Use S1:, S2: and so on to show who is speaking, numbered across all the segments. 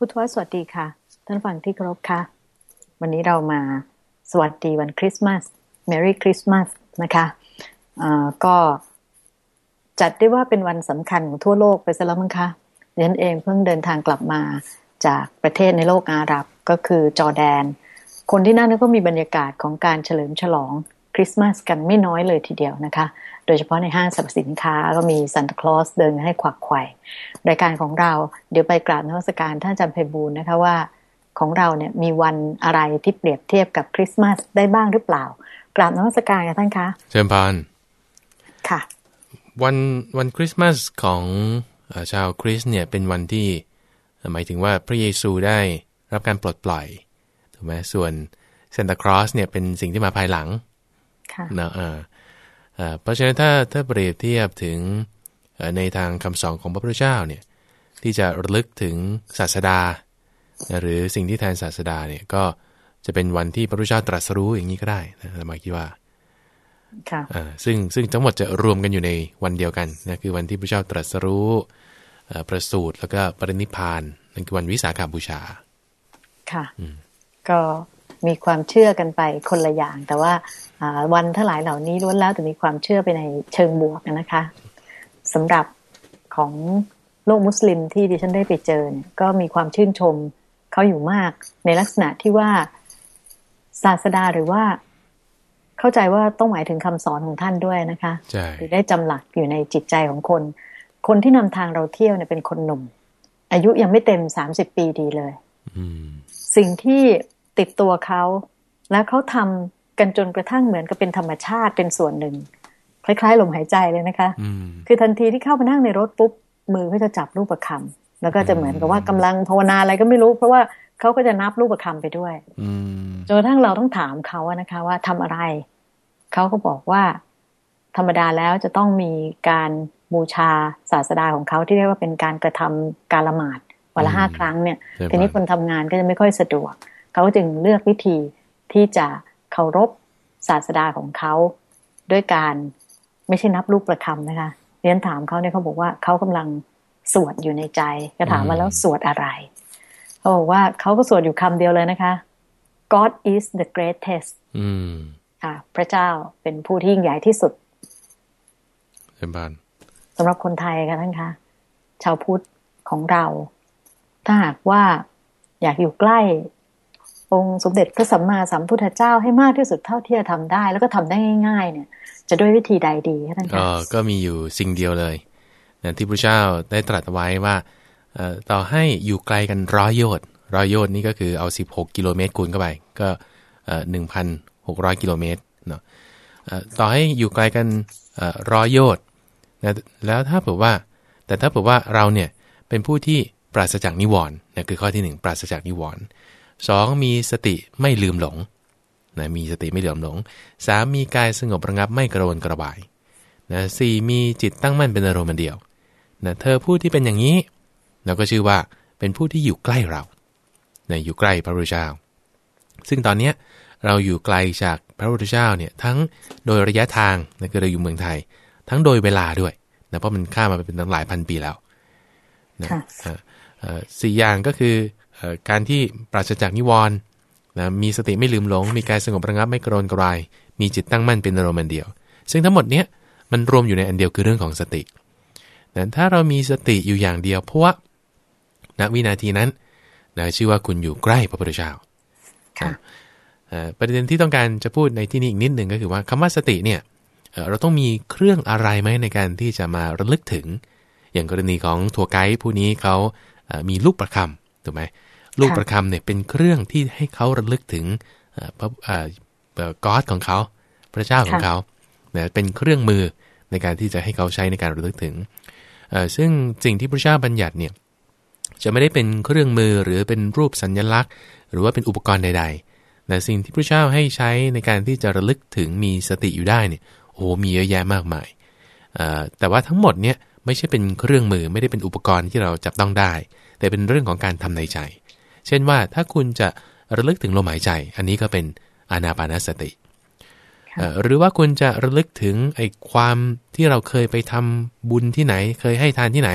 S1: ผู้ทวสวัสดีค่ะ ท่านฟังที่เคารพค่ะ วันนี้เรามาสวัสดีวันคริสต์มาส Merry Christmas นะคะะก็จัดได้ว่าเป็นวันสำคัญของทั่วโลกไปซะแล้วมั้งคะดิฉันเองเพิ่งเดินทางกลับมาจากประเทศในโลกอาหรับก็คือจอแดน คนที่นั่นก็มีบรรยากาศของการเฉลิมฉลอง คริสต์มาสกันไม่น้อยเลยทีเดียวนะคะ โดยเฉพาะในห้างสรรพสินค้าก็มีซันตาคลอสเดินให้ขวักไขว่รายการของเราเดี๋ยวไปกราบนมัสการท่านอาจารย์ไพบูลนะคะว่าของเราเนี่ยมีวันอะไรที่เปรียบเทียบกับคริสต์มาสได้บ้างหรือเปล่า กราบนมัสการกันท่านคะ
S2: เชิญพาน
S1: ค่ะ
S2: วันวันคริสต์มาสของชาวคริสเนี่ยเป็นวันที่หมายถึงว่าพระเยซูได้รับการปลดปล่อยถูกไหมส่วนเซนตาครอสเนี่ยเป็นสิ่งที่มาภายหลัง นะอ่าเพราะฉะนั้นถ้าถ้าเปรียบเทียบถึงในทางคำสอนของพระพุทธเจ้าเนี่ยที่จะระลึกถึงศาสดา หรือสิ่งที่แทนศาสดาเนี่ยก็จะเป็นวันที่พระพุทธเจ้าตรัสรู้อย่างนี้ก็ได้นะหมายคิดว่า
S1: ค่ะ
S2: ซึ่งซึ่งทั้งหมดจะรวมกันอยู่ในวันเดียวกันนะคือวันที่พระเจ้าตรัสรู้ประสูติแล้วก็ปรินิพานนั่นคือวันวิสาขาบูชา
S1: ค่ะก็ มีความเชื่อกันไปคนละอย่าง แต่ว่าวันทั้งหลายเหล่านี้ล้วนแล้วแต่มีความเชื่อไปในเชิงบวกนะคะสำหรับของโลกมุสลิมที่ดิฉันได้ไปเจอเนี่ยก็มีความชื่นชมเขาอยู่มากในลักษณะที่ว่าศาสดาหรือว่าเข้าใจว่าต้องหมายถึงคำสอนของท่านด้วยนะคะหรือได้จำหลักอยู่ในจิตใจของคน คนที่นำทางเราเที่ยวเนี่ยเป็นคนหนุ่ม อายุยังไม่เต็มสามสิบปีดีเลยสิ่งที่ ติดตัวเขา แล้วเขาทำกันจนกระทั่งเหมือนกับเป็นธรรมชาติเป็นส่วนหนึ่ง คล้ายๆลมหายใจเลยนะคะ คือทันทีที่เข้ามานั่งในรถปุ๊บมือเขาจะจับรูปประคำแล้วก็จะเหมือนกับว่ากำลังภาวนาอะไรก็ไม่รู้ เพราะว่าเขาก็จะนับรูปประคำไปด้วยจนกระทั่งเราต้องถามเขาอะนะคะ ว่าทำอะไร เขาก็บอกว่า ธรรมดาแล้วจะต้องมีการบูชาศาสดาของเขาที่เรียกว่าเป็นการกระทำการละหมาดวันละห้าครั้งเนี่ยทีนี้คนทำงานก็จะไม่ค่อยสะดวก เขาจึงเลือกวิธีที่จะเคารพศาสดาของเขาด้วยการไม่ใช่นับลูกประคำนะคะเรียนถามเขาเนี่ยเขาบอกว่าเขากำลังสวดอยู่ในใจก็ถามมาแล้วสวดอะไรเขาบอกว่าเขาก็สวดอยู่คำเดียวเลยนะคะ God is the greatest ค่ะ พระเจ้าเป็นผู้ที่ยิ่งใหญ่ที่สุด
S2: เต็มบาน
S1: สำหรับคนไทยค่ะท่านคะชาวพุทธของเรา ถ้าหากว่าอยากอยู่ใกล้ องค์สมเด็จพระสัมมาสัมพุทธเจ้าให้มากที่สุดเท่าที่จะทำได้ แล้วก็ทำได้ง่าย ๆ เนี่ย จะด้วยวิธีใดดีท่านคะ
S2: ก็มีอยู่สิ่งเดียวเลยนะที่พระเจ้าได้ตรัสไว้ว่าต่อให้อยู่ไกลกันร้อยโยชน์ร้อยโยชน์นี่ก็คือเอา 16 กิโลเมตรคูณเข้าไปก็หนึ่งพันหกร้อยกิโลเมตรเนาะต่อให้อยู่ไกลกันร้อยโยชน์นะแล้วถ้าเผื่อว่า แต่ถ้าเผื่อว่าเราเนี่ยเป็นผู้ที่ปราศจากนิวรณ์นะคือข้อที่ 1 ปราศจากนิวรณ์ สองมีสติไม่ลืมหลงนะมีสติไม่ลืมหลงสามมีกายสงบระงับไม่กระวนกระบายนะสี่มีจิตตั้งมั่นเป็นอารมณ์เดียวนะเธอผู้ที่เป็นอย่างนี้เราก็ชื่อว่าเป็นผู้ที่อยู่ใกล้เรานะอยู่ใกล้พระพุทธเจ้า ซึ่งตอนนี้เราอยู่ไกลจากพระพุทธเจ้าเนี่ยทั้งโดยระยะทางนะคือเราอยู่เมืองไทย ทั้งโดยเวลาด้วยนะเพราะมันข้ามมาเป็นตั้งหลายพันปีแล้วนะสี่อย่างก็คือ การที่ปราศจากนิวรณ์นะมีสติไม่ลืมหลง มีกายสงบระงับไม่กรนกราย มีจิตตั้งมั่นเป็นอารมณ์เดียว ซึ่งทั้งหมดเนี้ยมันรวมอยู่ในอันเดียวคือเรื่องของสตินะถ้าเรามีสติอยู่อย่างเดียวเพราะว่าณวินาทีนั้นนะชื่อว่าคุณอยู่ใกล้พระพุทธเจ้าประเด็นที่ต้องการจะพูดในที่นี้อีกนิดหนึ่งก็คือว่าคำว่าสติเนี่ยเราต้องมีเครื่องอะไรไหมในการที่จะมาระลึกถึง อย่างกรณีของทัวร์ไกด์ผู้นี้เขามีลูกประคำ ถูกไหมลูกประคำเนี่ยเป็นเครื่องที่ให้เขาระลึกถึงพระกอดของเขาพระเจ้าของเขาเนี่ยเป็นเครื่องมือในการที่จะให้เขาใช้ในการระลึกถึง ซึ่งสิ่งที่พระเจ้าบัญญัติเนี่ยจะไม่ได้เป็นเครื่องมือหรือเป็นรูปสัญญลักษณ์ หรือว่าเป็นอุปกรณ์ใดๆแต่สิ่งที่พระเจ้าให้ใช้ในการที่จะระลึกถึงมีสติอยู่ได้เนี่ยโอ้มีเยอะแยะมากมายแต่ว่าทั้งหมดเนี่ยไม่ใช่เป็นเครื่องมือไม่ได้เป็นอุปกรณ์ที่เราจับต้องได้ แต่เป็นเรื่องของการทำในใจ เช่นว่าถ้าคุณจะระลึกถึงลมหายใจ อันนี้ก็เป็นอานาปานสติหรือว่าคุณจะระลึกถึงไอ้ความที่เราเคยไปทำบุญที่ไหน เคยให้ทานที่ไหน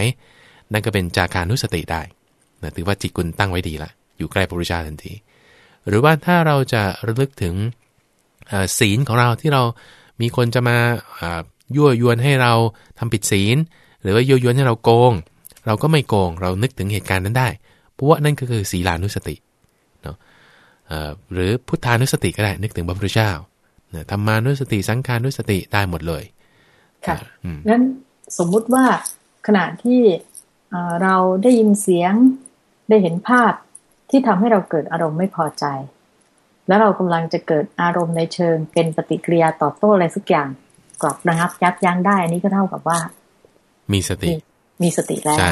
S2: นั่นก็เป็นจากานุสติได้นะถือว่าจิตคุณตั้งไว้ดีละอยู่ใกล้พระพุทธเจ้าทันที หรือว่าถ้าเราจะระลึกถึงศีลของเราที่เรามีคนจะมายั่วยวนให้เราทำผิดศีล หรือว่ายั่วยวนให้เราโกง เราก็ไม่โกงเรานึกถึงเหตุการณ์นั้นได้ เพราะว่านั่นก็คือศีลานุสติเนาะหรือพุทธานุสติก็ได้นึกถึงพระพุทธเจ้าธรรมานุสติสังขานุสติได้หมดเลย
S1: ค่ะนั้นสมมุติว่าขณะที่เราได้ยินเสียงได้เห็นภาพที่ทำให้เราเกิดอารมณ์ไม่พอใจ แล้วเรากำลังจะเกิดอารมณ์ในเชิง เป็นปฏิกิริยาตอบโต้อะไรสักอย่างกลับระงับยับยั้งได้อันนี้ก็เท่ากับว่า
S2: มีสติ
S1: มีสติแล้วใช่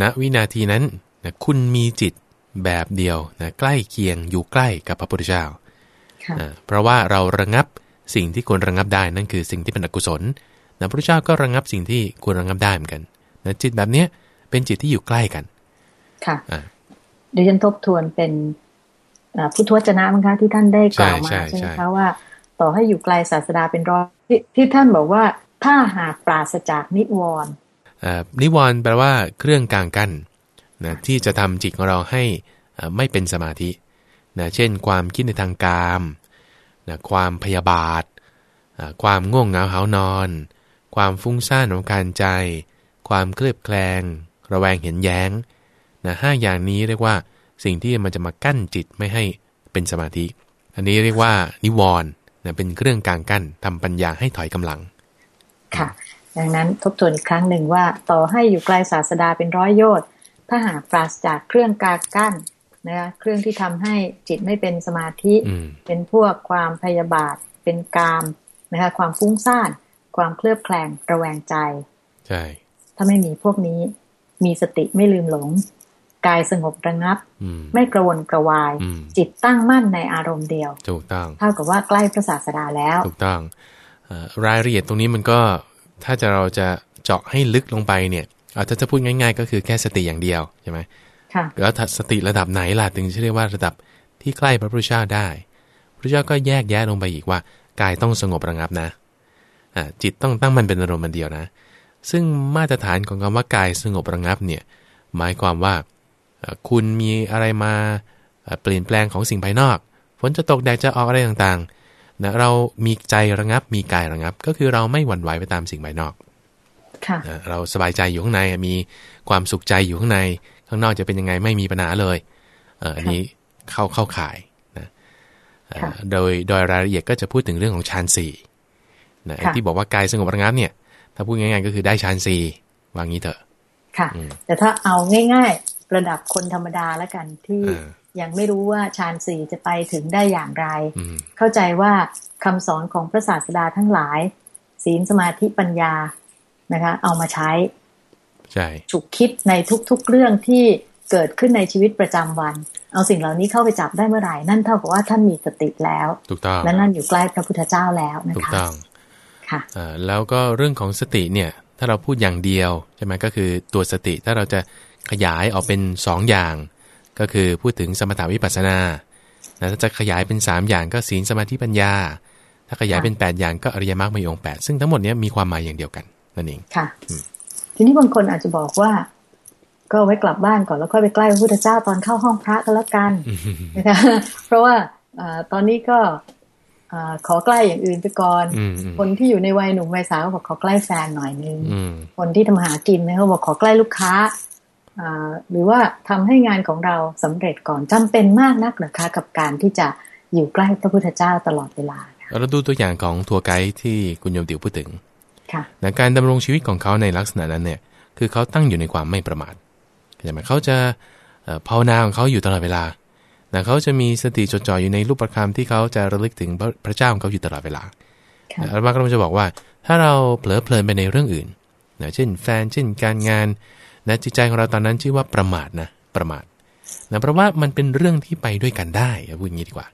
S2: ณวินาทีนั้นนะคุณมีจิตแบบเดียวนะใกล้เคียงอยู่ใกล้กับพระพุทธเจ้าเพราะว่าเราระงับสิ่งที่ควรระงับได้นั่นคือสิ่งที่เป็นอกุศลนะพระพุทธเจ้าก็ระงับสิ่งที่ควรระงับได้เหมือนกันนะจิตแบบเนี้ยเป็นจิตที่อยู่ใกล้กัน
S1: ค่ะเดี๋ยวฉันทบทวนเป็นพุทธวจนะมั้งคะที่ท่านได้กล่าวมาใช่ไหมคะว่า ต่อให้อยู่ไกลศาสดาเป็นร้อยที่ท่านบอกว่าถ้าหากปราศจากนิวรณ์
S2: นิวรณ์แปลว่าเครื่องกลางกั้นนะที่จะทำจิตของเราให้ไม่เป็นสมาธินะเช่น ความคิดในทางกามนะความพยาบาท ความง่วงเหงาหานอน ความฟุ้งซ่านของการใจ ความเคลือบแคลง ระแวงเห็นแย้งนะห้าอย่างนี้เรียกว่าสิ่งที่มันจะมากั้นจิตไม่ให้เป็นสมาธิ อันนี้เรียกว่านิวรณ์นะเป็นเครื่องกลางกั้นทำปัญญาให้ถอยกำลัง
S1: ค่ะ ดังนั้นทบทวนอีกครั้งหนึ่งว่า ต่อให้อยู่ไกลศาสดาเป็นร้อยโยชน์ถ้าหากปราศจากเครื่องกลางกั้นนะคะเครื่องที่ทำให้จิตไม่เป็นสมาธิ เป็นพวกความพยาบาท เป็นกามนะคะความฟุ้งซ่าน ความเคลือบแคลงระแวงใจ
S2: ใช่
S1: ถ้าไม่มีพวกนี้ มีสติไม่ลืมหลง กายสงบระงับ ไม่กระวนกระวาย จิตตั้งมั่นในอารมณ์เดียว
S2: ถูกต้อง
S1: เท่ากับว่าใกล้พระศาสดาแล้ว
S2: ถูกต้องรายละเอียดตรงนี้มันก็ ถ้าจะเราจะเจาะให้ลึกลงไปเนี่ยอาจจะจะพูดง่าย ๆ ก็คือแค่สติอย่างเดียวใช่ไหมแล้วสติระดับไหนล่ะถึงจะเรียกว่าระดับที่ใกล้พระพุทธเจ้าได้พระเจ้าก็แยกแยะลงไปอีกว่ากายต้องสงบระงับนะะจิตต้องตั้งมันเป็นอารมณ์มันเดียวนะ ซึ่งมาตรฐานของคำว่ากายสงบระงับเนี่ยหมายความว่าคุณมีอะไรมาเปลี่ยนแปลงของสิ่งภายนอก ฝนจะตกแดดจะออกอะไรต่างๆ นะเรามีใจระงับมีกายระงับ ก็คือเราไม่หวั่นไหวไปตามสิ่งภายนอกเราสบายใจอยู่ข้างในมีความสุขใจอยู่ข้างใน ข้างนอกจะเป็นยังไงไม่มีปัญหาเลยอันนี้เข้าเข้าข่ายนะโดยโดยรายละเอียดก็จะพูดถึงเรื่องของฌานสี่นะที่บอกว่ากายสงบระงับเนี่ย ถ้าพูดง่ายๆก็คือได้ฌานสี่วางงี้เถอะ
S1: ค่ะ แต่ถ้าเอาง่ายๆ ระดับคนธรรมดาแล้วกันที่ยังไม่รู้ว่าฌานสี่จะไปถึงได้อย่างไร เข้าใจว่าคำสอนของพระศาสดาทั้งหลาย ศีลสมาธิปัญญานะคะ เอามาใช้
S2: ใช่
S1: ฉุกคิดในทุกๆเรื่องที่เกิดขึ้นในชีวิตประจำวัน เอาสิ่งเหล่านี้เข้าไปจับได้เมื่อไหร่นั่นเท่ากับว่าท่านมีสติแล้ว
S2: ถูกต้อง
S1: และนั่นอยู่ใกล้พระพุทธเจ้าแล้วนะคะถูก
S2: ต้อง
S1: ค่ะ
S2: แล้วก็เรื่องของสติเนี่ย ถ้าเราพูดอย่างเดียวใช่ไหมก็คือตัวสติถ้าเราจะ ขยายออกเป็น2ออย่าง ก็คือพูดถึงสมถาวิปัสนาถ้าจะขยายเป็น 3 อย่างก็ศีลสมาธิปัญญา ถ้าขยายเป็น 8 อย่างก็อริยมรรคมีองค์8ซึ่งทั้งหมดนี้มีความหมายอย่างเดียวกันนั่นเอง
S1: ค่ะ ทีนี้บางคนอาจจะบอกว่า ก็ไว้กลับบ้านก่อนแล้วค่อยไปใกล้พระพุทธเจ้าตอนเข้าห้องพระก็แล้วกันนะคะเพราะว่าอตอนนี้ก็ขอใกล้อย่างอื่นไปก่อน คนที่อยู่ในวัยหนุ่มวัยสาวบอกขอใกล้แฟนหน่อยนึง คนที่ทำหากินนะเขาบอกขอใกล้ลูกค้า หรือว่าทำให้งานของเราสำเร็จก่อนจำเป็นมากนักหรือคะกับการที่จะอยู่ใกล้พระพุทธเจ้าตลอดเวลา
S2: เราดูตัวอย่างของทัวร์ไกด์ที่คุณโยมติวพูดถึงแต่การดำรงชีวิตของเขาในลักษณะนั้นเนี่ย คือเขาตั้งอยู่ในความไม่ประมาทใช่ไหมเขาจะภาวนาของเขาอยู่ตลอดเวลาแต่เขาจะมีสติจดจ่ออยู่ในรูปประคำที่เขาจะระลึกถึงพระเจ้าของเขาอยู่ตลอดเวลาอัลบาก็จะบอกว่า ถ้าเราเผลอเพลินไปในเรื่องอื่นนะเช่น แฟนเช่นการงาน นะจิตใจของเราตอนนั้นชื่อว่าประมาทนะประมาทนะเพราะว่ามันเป็นเรื่องที่ไปด้วยกันได้พูดอย่างนี้ดีกว่า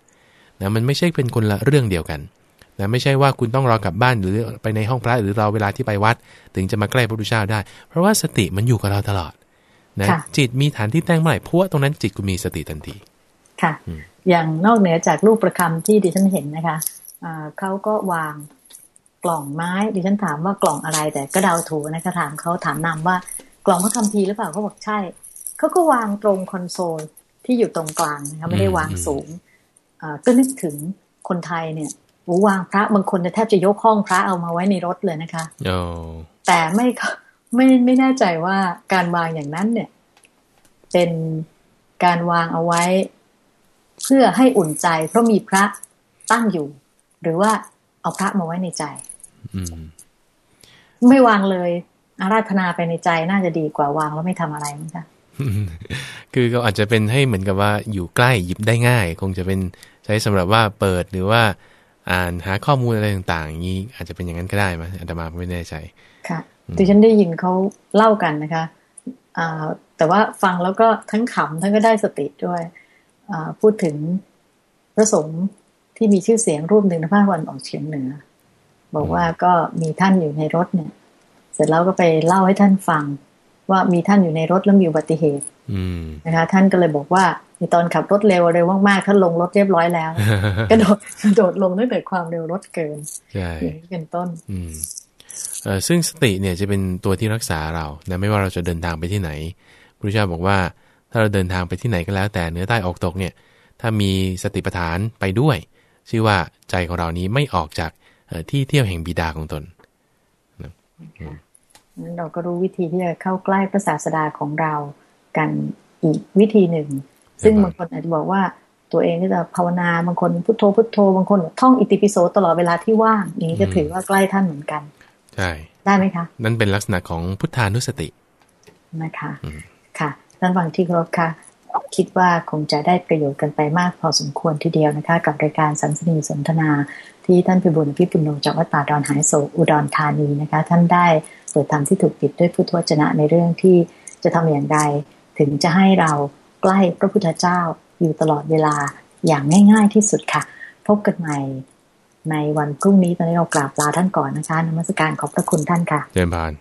S2: นะมันไม่ใช่เป็นคนละเรื่องเดียวกันนะไม่ใช่ว่าคุณต้องรอกลับบ้านหรือไปในห้องพระหรือรอเวลาที่ไปวัด ถึงจะมาใกล้พระพุทธเจ้าได้ เพราะว่าสติมันอยู่กับเราตลอดนะจิตมีฐานที่ตั้งเมื่อไหร่พวกตรงนั้นจิตคุณมีสติทันที
S1: ค่ะ อย่างนอกเหนือจากรูปประคำที่ดิฉันเห็นนะคะเขาก็วางกล่องไม้ดิฉันถามว่ากล่องอะไรแต่ก็เดาถูกนะคะถามเขาถามนำว่า กล่องพระคัมภีร์หรือเปล่าเขาบอกใช่เขาก็วางตรงคอนโซลที่อยู่ตรงกลางนะคะไม่ได้วางสูงก็นึกถึงคนไทยเนี่ยโวางพระบางคนแทบจะยกห้องพระเอามาไว้ในรถเลยนะคะแต่ไม่ไม่ไม่แน่ใจว่าการวางอย่างนั้นเนี่ย เป็นการวางเอาไว้ เพื่อให้อุ่นใจ เพราะมีพระตั้งอยู่ หรือว่าเอาพระมาไว้ในใจไม่วางเลย อาราธนาไปในใจน่าจะดีกว่าวางแล้วไม่ทำอะไรนะคะ
S2: คือก็อาจจะเป็นให้เหมือนกับว่าอยู่ใกล้หยิบได้ง่าย คงจะเป็นใช้สำหรับว่าเปิดหรือว่า อ่านหาข้อมูลอะไรต่างๆอย่างนี้อาจจะเป็นอย่างนั้นก็ได้ไหมอาตมาไม่แน่ใจ
S1: ค่ะดิฉันได้ยินเขาเล่ากันนะคะอ่าแต่ว่าฟังแล้วก็ทั้งขำทั้งก็ได้สติด้วยอ่าพูดถึงพระสงฆ์ที่มีชื่อเสียงรูปหนึ่งในภาควันออกเฉียงเหนือ บอกว่าก็มีท่านอยู่ในรถเนี่ยเสร็จแล้วก็ไปเล่าให้ท่านฟัง ว่ามีท่านอยู่ในรถแล้วมีอุบัติเหตุนะคะ ท่านก็เลยบอกว่าในตอนขับรถเร็วเร็วมากๆท่านลงรถเรียบร้อยแล้วกระโดดกระโดดลงตั้งแต่ความเร็วรถเกิน
S2: ใช่
S1: เป็นต้น
S2: อืมซึ่งสติเนี่ยจะเป็นตัวที่รักษาเรานะไม่ว่าเราจะเดินทางไปที่ไหนพระเจ้าบอกว่า ถ้าเราเดินทางไปที่ไหนก็แล้ว แต่เนื้อใต้ออกตกเนี่ย ถ้ามีสติปัฏฐานไปด้วย ชื่อว่าใจของเรานี้ไม่ออกจากที่เที่ยวแห่งบิดาของตน
S1: นั้ นเราก็รู้วิธีที่จะเข้าใกล้พระศาสดาของเรากันอีกวิธีหนึ่ง ซึ่งบางคนอาจจะบอกว่าตัวเองก็จะภาวนาบางคนพุทโธพุทโธบางคนท่องอิติปิโสตลอดเวลาที่ว่างอย่างนี้ก็ถือว่าใกล้ท่านเหมือนกัน
S2: ใช่
S1: ได้ไหมคะ
S2: นั่นเป็นลักษณะของพุทธานุสติ
S1: นะคะค่ะท่านฟังที่ครบค่ะคิดว่าคงจะได้ประโยชน์กันไปมากพอสมควรทีเดียวนะคะ กับรายการสันสนีสนทนา ที่ท่านพิบุญพิปุณโญจากวัดป่าดอนหายโศอุดรธานีนะคะ ท่านได้ เปิดธรรมที่ถูกปิดด้วยพุทธวจนะในเรื่องที่จะทำอย่างไรถึงจะให้เราใกล้พระพุทธเจ้าอยู่ตลอดเวลาอย่างง่าย ๆ ที่สุดค่ะ พบกันใหม่ในวันพรุ่งนี้ตอนนี้เรากราบลาท่านก่อนนะคะนมัสการขอบพระคุณท่านค่ะ
S2: เจริญพาน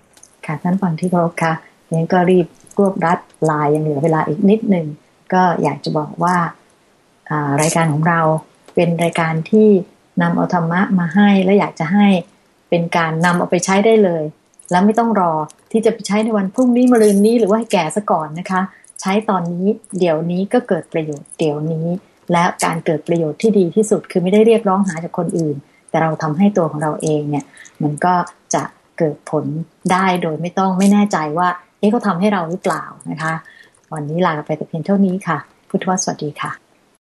S1: ค่ะท่านฟังที่เคารพค่ะนี้ก็รีบรวบรัดลายยังเหลือเวลาอีกนิดหนึ่งก็อยากจะบอกว่ารายการของเราเป็นรายการที่นำเอาธรรมะมาให้และอยากจะให้เป็นการนำเอาไปใช้ได้เลย แล้วไม่ต้องรอที่จะไปใช้ในวันพรุ่งนี้มะรืนนี้หรือว่าให้แก่ซะก่อนนะคะ ใช้ตอนนี้เดี๋ยวนี้ก็เกิดประโยชน์เดี๋ยวนี้ และการเกิดประโยชน์ที่ดีที่สุดคือไม่ได้เรียกร้องหาจากคนอื่น แต่เราทำให้ตัวของเราเองเนี่ย มันก็จะเกิดผลได้โดยไม่ต้องไม่แน่ใจว่าเอ๊ะเขาทาให้เราหรือเปล่านะคะ วันนี้ลาไปแต่เพียงเท่านี้ค่ะ พุทธวสวัสดีค่ะ